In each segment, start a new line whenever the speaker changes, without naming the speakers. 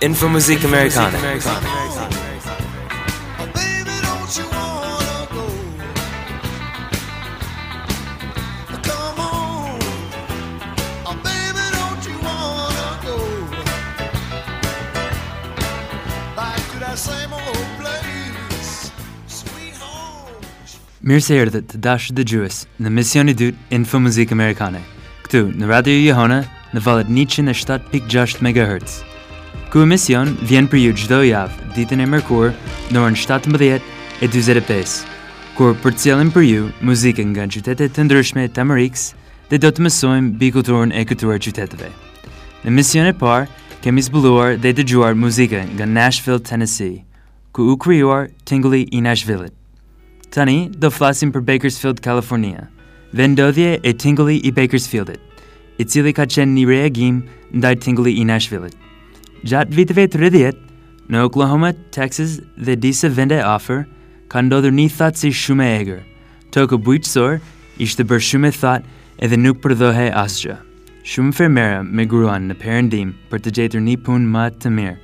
Infomusik Americana.
Baby, don't you wanna go? Come on. Baby, don't you wanna go? Back to that same old place, sweet home.
Mir séir dat te dash de Jews na missioni dút Infomusik Americana. Ktu na Radio Jehona na valet Nietzsche na stad megahertz. Ky emision vjen për ju çdo javë, ditën e mërkurë, në orën 17:45, kur përcjellim për ju muzikën nga qytetet të ndryshme të Amerikës dhe do të mësojmë mbi kulturën e këtyre qyteteve. Në mision e parë kemi zbuluar dhe dëgjuar muzikën nga Nashville, Tennessee, ku u krijuar Tingly in Nashville. Tani do flasim për Bakersfield, California, vendodhje e Tingly i Bakersfield-it, i cili ka qenë një reagim ndaj Tingly i Nashville. Gjatë viteve të rëdhjet, në Oklahoma, Texas dhe disa vende afer, ka ndodhur një thatë si shumë e egrë. Tokë bujqësor ishte bërë shumë e thatë edhe nuk përdhohe asgjë. Shumë fermera me gruan në perëndim për të gjetur një punë më të mirë.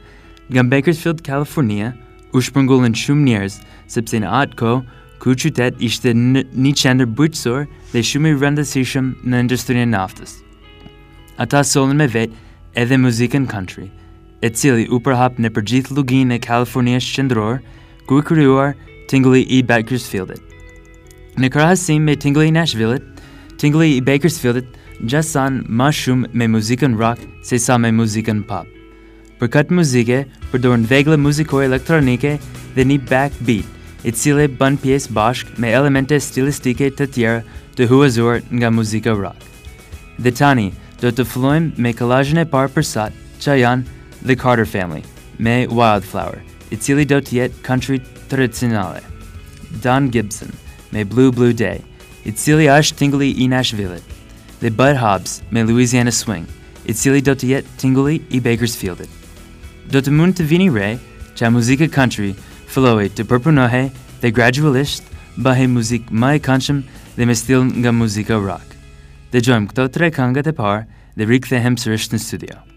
Nga Bakersfield, California, u shpërngullën shumë njerëz sepse në atë kohë ku qytet ishte në një qendër bujqësor dhe shumë i rëndësishëm në industrinë e naftës. Ata sollën me vetë edhe muzikën country – E cili u përhap në përgjith lugin e California shqendror, ku i kryuar tingli i Bakersfieldit. Në krahasim me tingli i Nashvillet, tingli i Bakersfieldit gjasan ma shumë me muzikën rock se sa me muzikën pop. Për këtë muzike, përdorën vegle muzikore elektronike dhe një backbeat, i cili bën pjesë bashk me elemente stilistike të tjera të huazuar nga muzika rock. Dhe tani, do të fillojmë me kollazhin e parë për sot, që janë The Carter Family, May Wildflower, i cili do të jetë country tradicionale. Don Gibson, May Blue Blue Day, i cili është tingli i Nashville. Dhe Bud Hobbs, May Louisiana Swing, i cili do të jetë tingli i Bakersfieldit. Do të mund të vini re që muzika country filloi të përpunohej dhe gradualisht bëhej muzik më e këndshëm dhe me stil nga muzika rock. Dëgjojmë këto tre këngët e parë dhe rikthehem sërish në studio.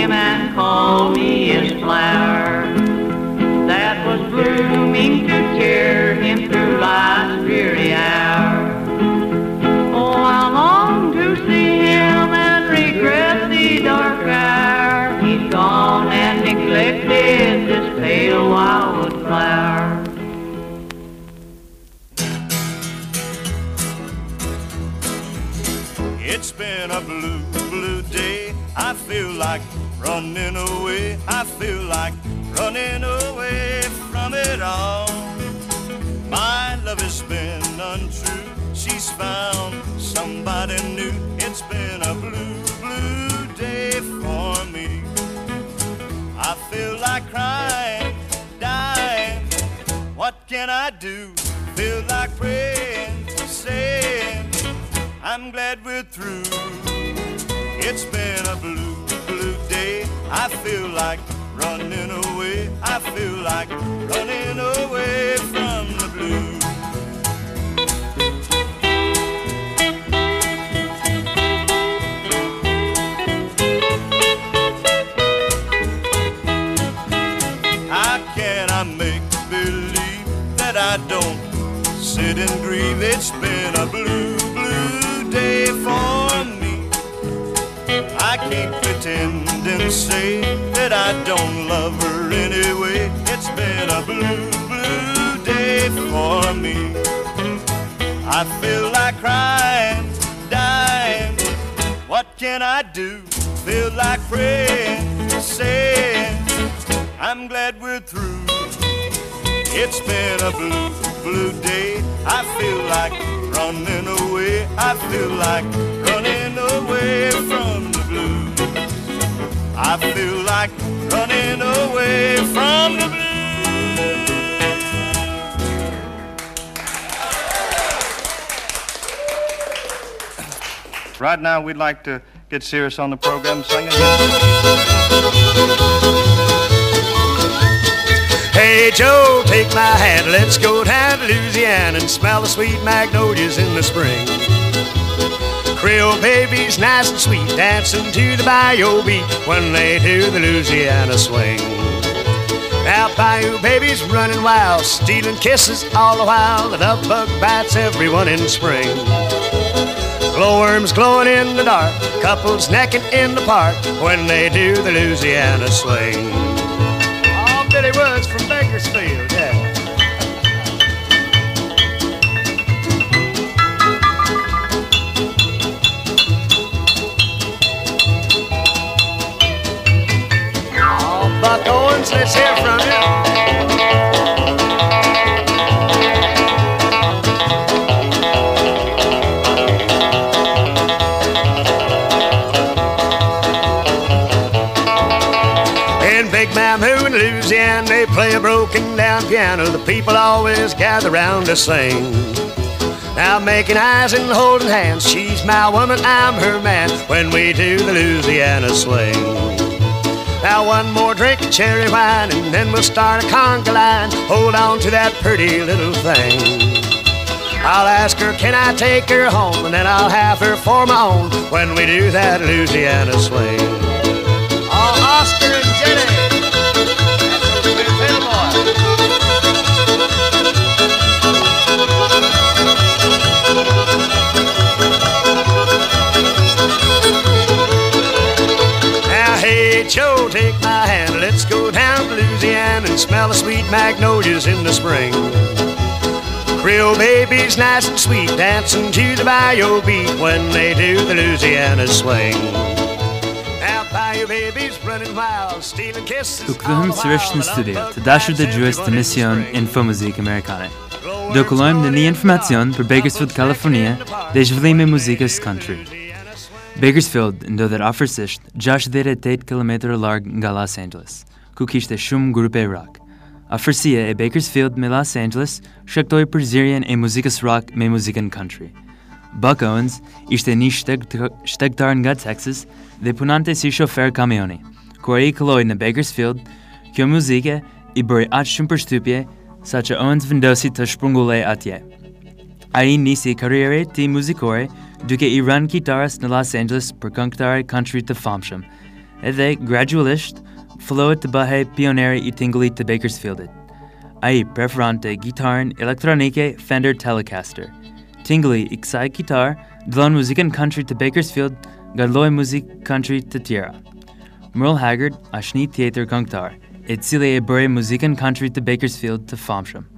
Hannah. Running away. I feel like running away from it all. My love has been untrue. She's found somebody new. It's been a blue, blue day for me. I feel like crying, dying. What can I do? Feel like praying, saying, I'm glad we're through. It's been a blue. I feel like running away. I feel like running away from the blues. How can I make believe that I don't sit and grieve? It's been a blue, blue day for me. I can't pretend say that I don't love her anyway. It's been a blue, blue day for me. I feel like crying, dying. What can I do? Feel like praying, saying, I'm glad we're through. It's been a blue, blue day. I feel like running away. I feel like running away from the blues. I feel like running away from the blues. Right now, we'd like to get serious on the program singing. Hey Joe, take my hand, let's go down to Louisiana and smell the sweet magnolias in the spring. Creole babies, nice and sweet, dancing to the bayou beat when they do the Louisiana swing. Now bayou babies running wild, stealing kisses all the while. The love bug bites everyone in spring. Glowworms glowing in the dark, couples necking in the park when they do the Louisiana swing. Oh, Billy Woods from Bakersfield, Buck Owens, let's hear from you. Big Mamou in Louisiana, they play a broken down piano. The people always gather round to sing. Now making eyes and holding hands, she's my woman, I'm her man. When we do the Louisiana swing. Now one more drink of cherry wine, and then we'll start a conga line. Hold on to that pretty little thing. I'll ask her, can I take her home? And then I'll have her for my own when we do that Louisiana swing. Joe, take my hand. Let's go down to Louisiana and smell the sweet magnolias in the spring. Creole babies, nice and sweet, dancing to the bayou beat when they do the Louisiana swing. Now, bayou babies running wild, stealing kisses.
Tu këthëm sërish në studio të dashur të gjues të mision Info Muzikë Amerikane. Do këllojmë në një informacion për Bakersfield, Kalifornia dhe zhvillime muzikës country. Bakersfield ndodhet afërsisht 68 km larg nga Los Angeles, ku kishte shumë grupe rock. Afërsia e Bakersfield me Los Angeles shkaktoi përzierjen e muzikës rock me muzikën country. Buck Owens ishte një shtegt- shtegtar nga Texas dhe punante si shofer kamioni. Kur ai këlloi në Bakersfield, kjo muzike i bëri aq shumë përshtypje sa që Owens vendosi të shprungullej atje. A i nisi karriere ti muzikore duke i rënë kitarës në Los Angeles për këngëtare country të famshëm, edhe gradualisht fillohet të bëhej pioneri i tingullit të Bakersfieldit. A i preferante gitarën elektronike Fender Telecaster. Tingulli i kësaj gitar dëllon muzikën country të Bakersfield nga lloj muzik country të tjera. Merle Haggard është një tjetër këngëtar, e cili e bëri muzikën country të Bakersfield të famshëm.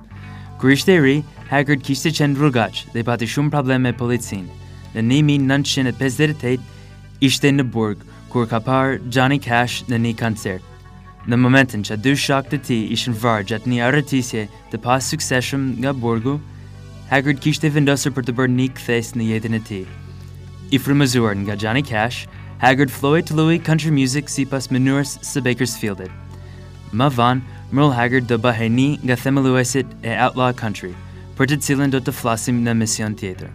Kur ishte e ri, Haggard kishte qenë rrugaq dhe pati shumë probleme me policin në 1958 ishte në burg, kur ka parë Johnny Cash në një koncert. Në momentin që dy shak të ti ishin varë gjatë një arretisje të pas sukseshëm nga burgu, Haggard kishte vendosur për të bërë një këthes në jetën e ti. I frymëzuar nga Johnny Cash, Haggard floi të lui country music si pas mënyrës së Bakersfieldit. Ma vanë, Merle Haggard do bëhej një nga themeluesit e Outlaw Country, për të cilën do të flasim në mision tjetër.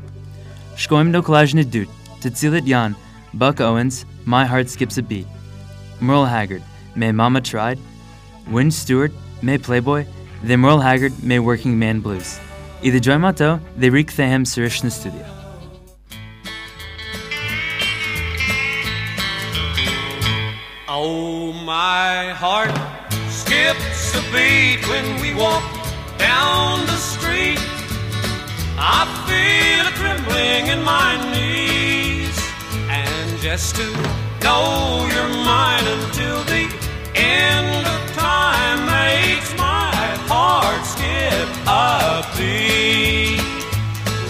Collage na dút, te silat Jan, Buck Owens, My Heart Skips a Beat. Merle Haggard, May Mama Tried, Wynn Stewart, May Playboy, The Merle Haggard, May Working Man Blues. Either Joy Mato, they reek thehem studio.
Oh, my heart skips a beat when we walk down the street. I feel trembling in my knees, and just to know you're mine until the end of time makes my heart skip a beat.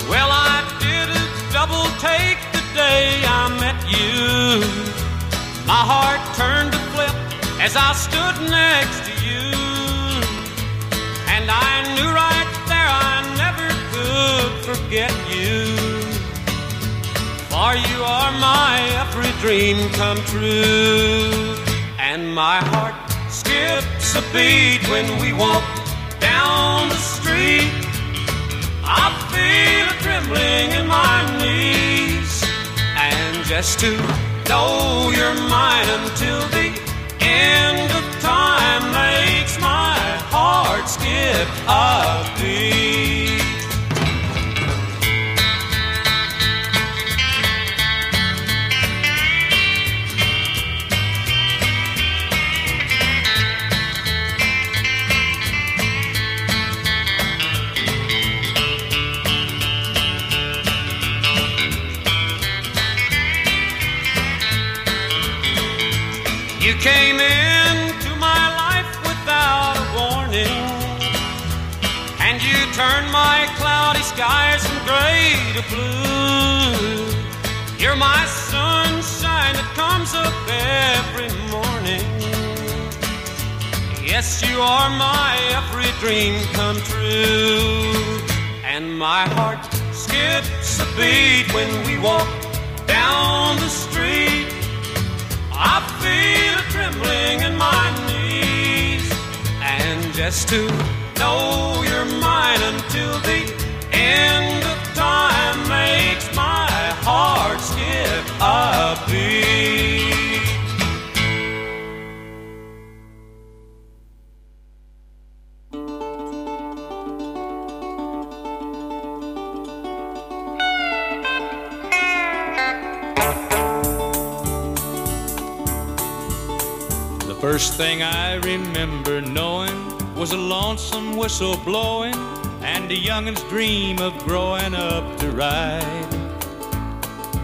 Well, I did a double take the day I met you. My heart turned to flip as I stood next to you. And I knew right there I never could forget you. For you are my every dream come true. And my heart skips a beat when we walk down the street. I feel a trembling in my knees. And just to know you're mine until the end of time makes my heart skip a beat. You are my every dream come true, and my heart skips a beat when we walk down the street. I feel a trembling in my knees, and just to know you're mine until the end
thing I remember knowing was a lonesome whistle blowing and a youngin's dream of growing up to ride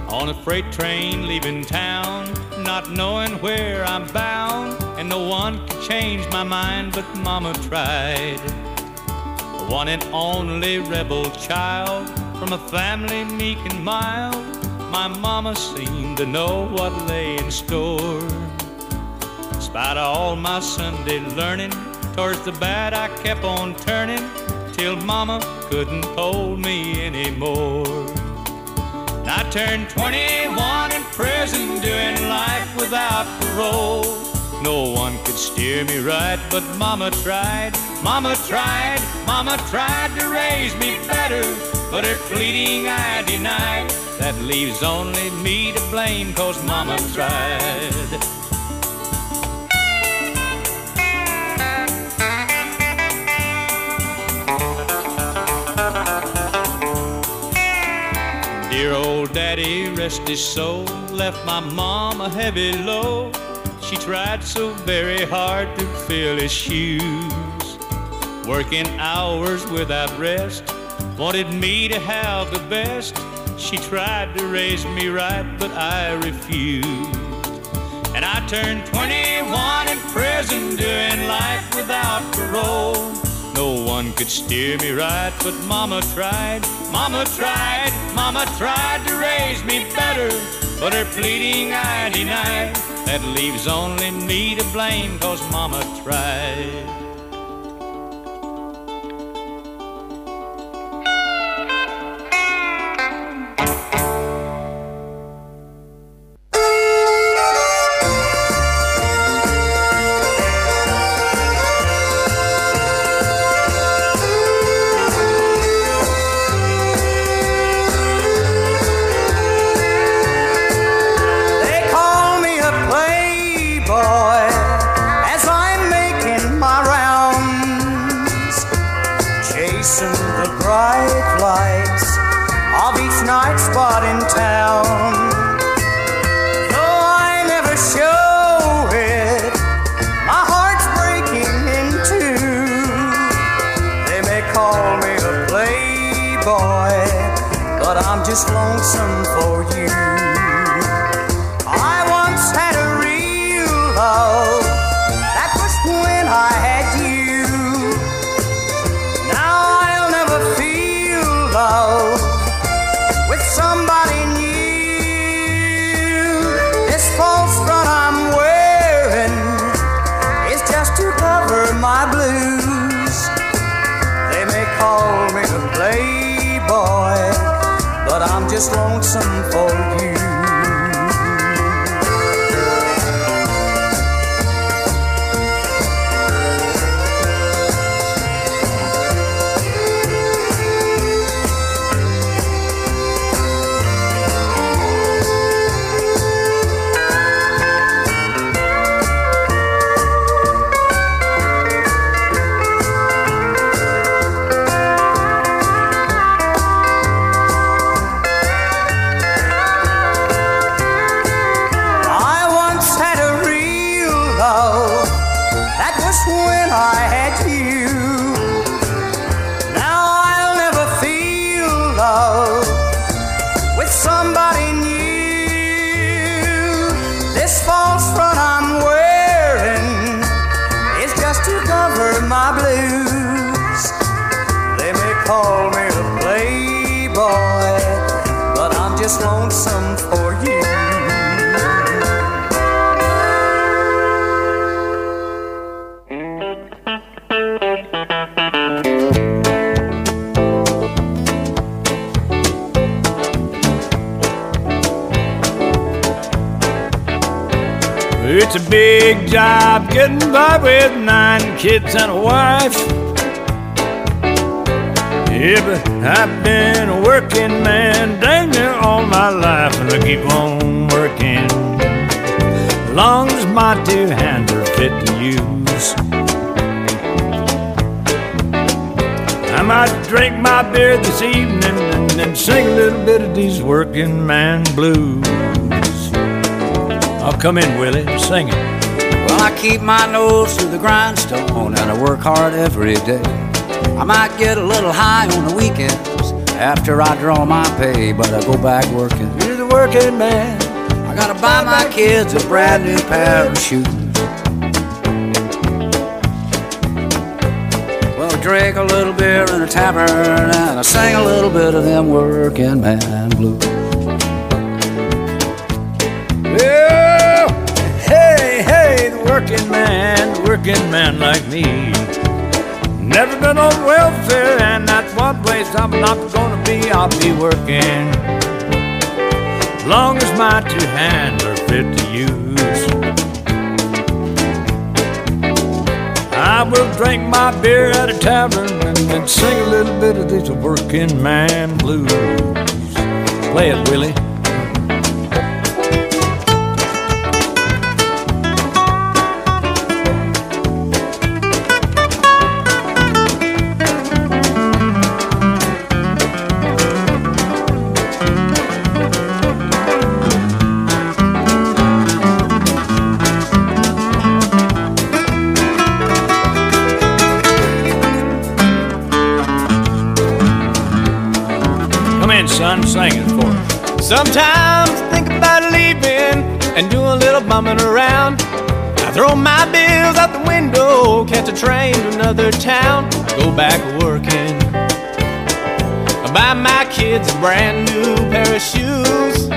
on a freight train leaving town, not knowing where I'm bound, and no one could change my mind, but Mama tried. The one and only rebel child from a family meek and mild, my Mama seemed to know what lay in store. Spite of all my Sunday learning, towards the bad I kept on turning till Mama couldn't hold me anymore. I turned 21 in prison, doing life without parole. No one could steer me right, but Mama tried, Mama tried, Mama tried to raise me better, but her pleading I denied. That leaves only me to blame, cause Mama tried. Dear old daddy, rest his soul, left my mom a heavy load. She tried so very hard to fill his shoes, working hours without rest, wanted me to have the best. She tried to raise me right, but I refused. And I turned 21 in prison, doing life without parole.
No one could steer me right, but Mama tried. Mama tried, Mama tried to raise me better, but her pleading I denied. That leaves only me to blame, cause Mama tried.
I'm lonesome for you.
Big job getting by with nine kids and a wife. Yeah, but I've been a working man dang near all my life, and I keep on working. Long as my two hands are fit to use. I might drink my beer this evening and then sing a little bit of these working man blues. I'll come in, Willie, sing it.
I keep my nose to the grindstone and I work hard every day. I might get a little high on the weekends after I draw my pay, but I go back working.
You're the working man.
I gotta buy my kids a brand new pair of shoes. Well, I drink a little beer in a tavern and I sing a little bit of them working man blues.
Man, working man like me. Never been on welfare, and that's one place I'm not gonna be. I'll be working. Long as my two hands are fit to use. I will drink my beer at a tavern and then sing a little bit of these working man blues. Play it, Willie.
Bumming around. I
throw my bills out the window, catch a train to another town, go back working. I buy my kids a brand new pair of shoes.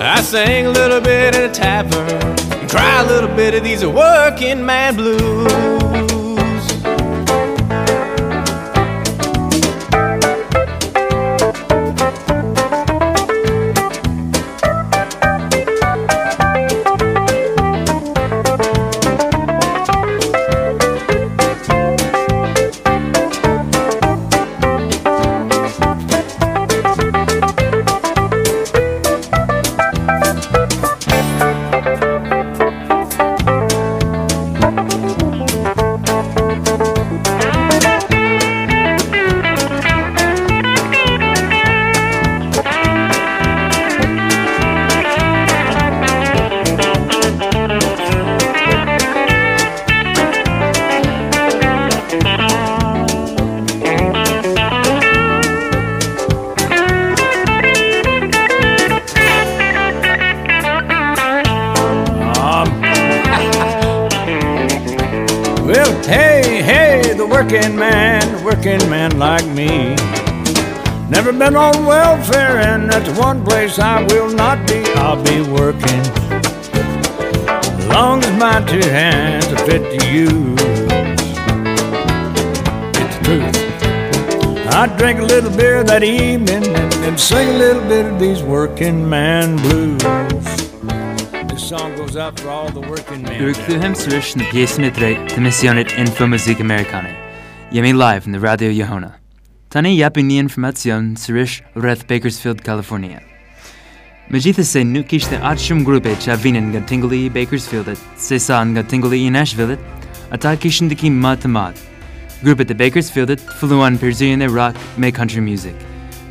I sing a little bit at a tavern cry a little bit of these working man blues. Place I will not be. I'll be working. Long as my two hands are fit to use. It's truth. I drink a little beer that evening and, and sing a little bit of these working man blues. This song goes out for all the working men.
Urkluhem Surish na pjesën e tretë të er misionit Info Muzik Amerikane. Jemi live në Radio Jehona. Tani japi një informacion sërish rreth Bakersfield, California. Me gjithë se nuk ishte atë shumë grupe që avinin nga tingulli i Bakersfieldit, se sa nga tingulli i Nashvillit, ata kishin ndikim më të madh. Grupet e Bakersfieldit filluan përzyrjen e rock me country music.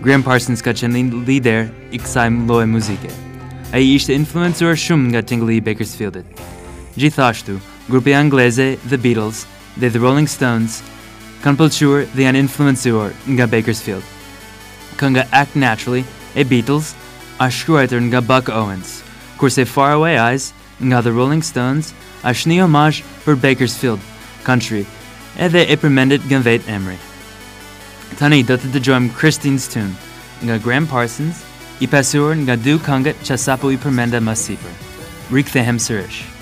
Gram Parsons ka qenë lider i kësaj lloje muzike. Ai ishte influencuar shumë nga tingulli i Bakersfieldit. Gjithashtu, grupe angleze The Beatles dhe The Rolling Stones kanë pëlqyer dhe janë influencuar nga Bakersfield. Kënga Act Naturally e Beatles shkruar nga Buck Owens, kurse Far Away Eyes nga The Rolling Stones një omazh për Bakersfield Country, edhe e përmendet nga vetë emri. Tani do të dëgjojmë Christine's Tune nga Gram Parsons, i pasuar nga dy këngët që sapo i përmenda më sipër. Rikthehem sërish.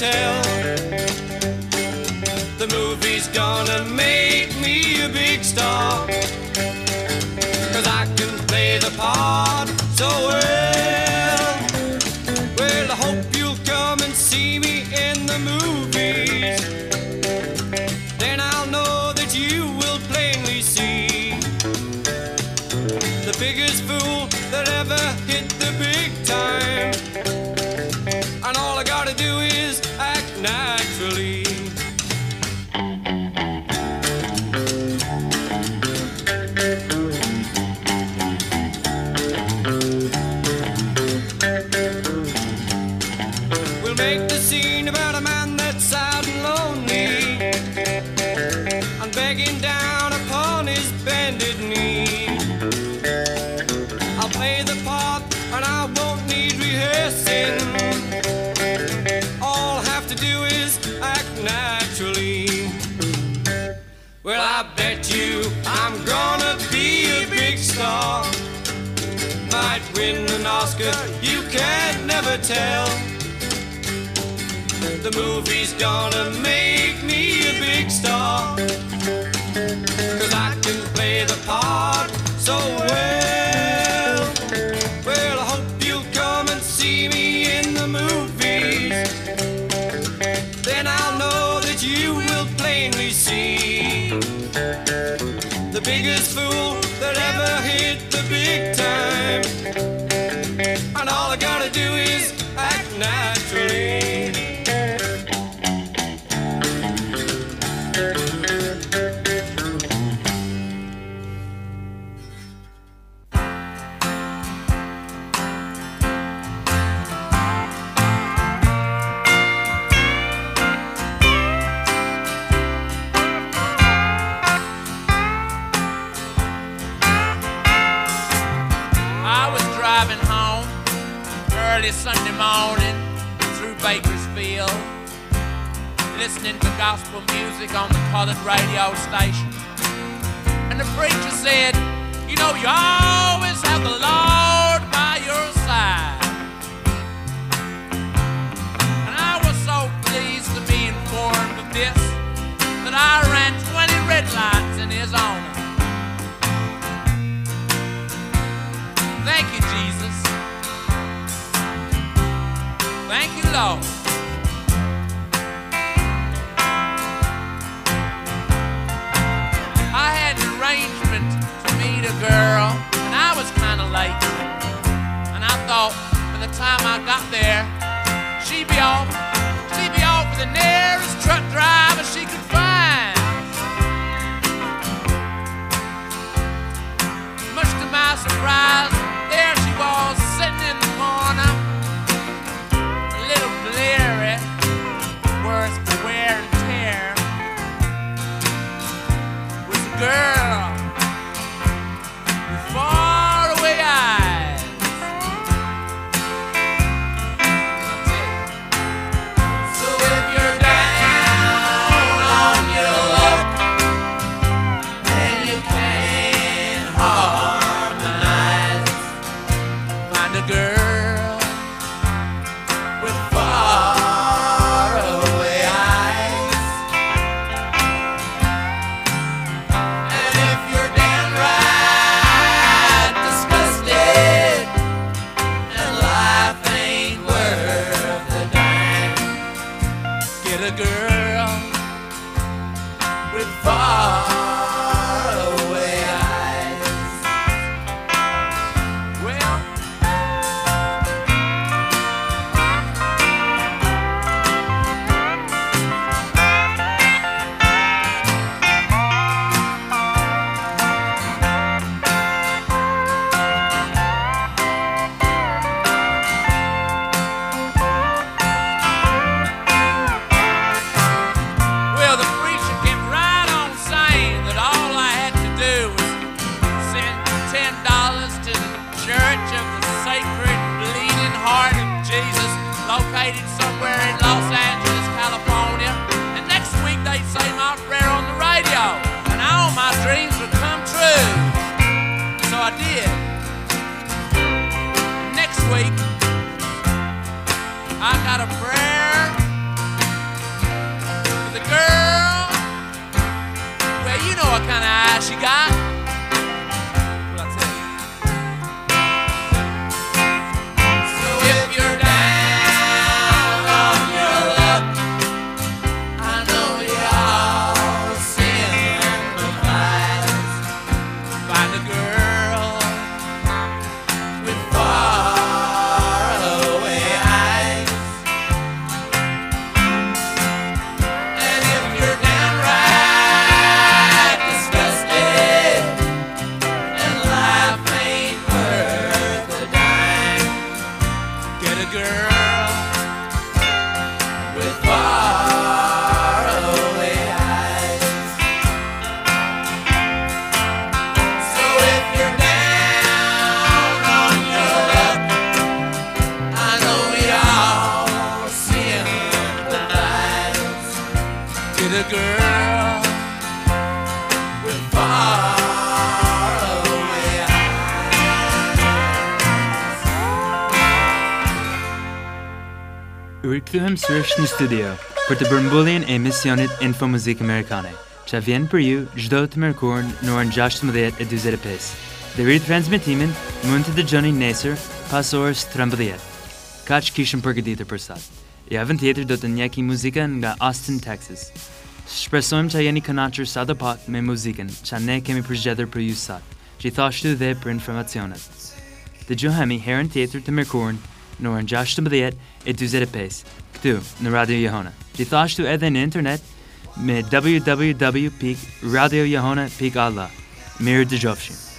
Tell. The movie's gonna make me a big star. Cause I can play the part so well. Biggest fool that ever hit the big time.
Colored radio station. And the preacher said, You know, you always have the Lord by your side. And I was so pleased to be informed of this that I ran 20 red lights in his honor. Thank you, Jesus. Thank you, Lord. A girl, and I was kind of late. And I thought by the time I got there, she'd be off. She'd be off with the nearest truck driver she could find. Much to my surprise, there she was sitting in the corner, a little bleary, worse for wear and tear. Was a girl girl with far away
Urkluhem surish në studio për të bërmbuljen e emisionit Info Muzik Amerikane, që vjen për ju çdo të mërkurën në orën 16:45. Dhe rrit transmitimin mund të dëgjoni nesër pas orës 13. Kaq kishëm përgatitur për sot. Javën tjetër do të njeki muzikën nga Austin, Texas. Shpresojmë që jeni kënaqur sa do pak me muzikën që ne kemi përgjedhur për ju sot, gjithashtu dhe për informacionet. Dëgjohemi herën tjetër të mërkurën në orën 16 e 45 këtu në Radio Jehona. Gjithashtu edhe në internet me www.radiojohona.alla. Mirë dëgjofshim.